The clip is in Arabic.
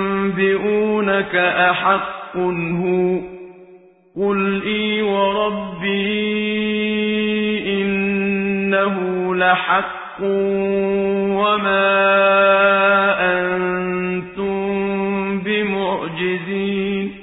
ويستنبئونك أحق هو قل إي وربي إنه لحق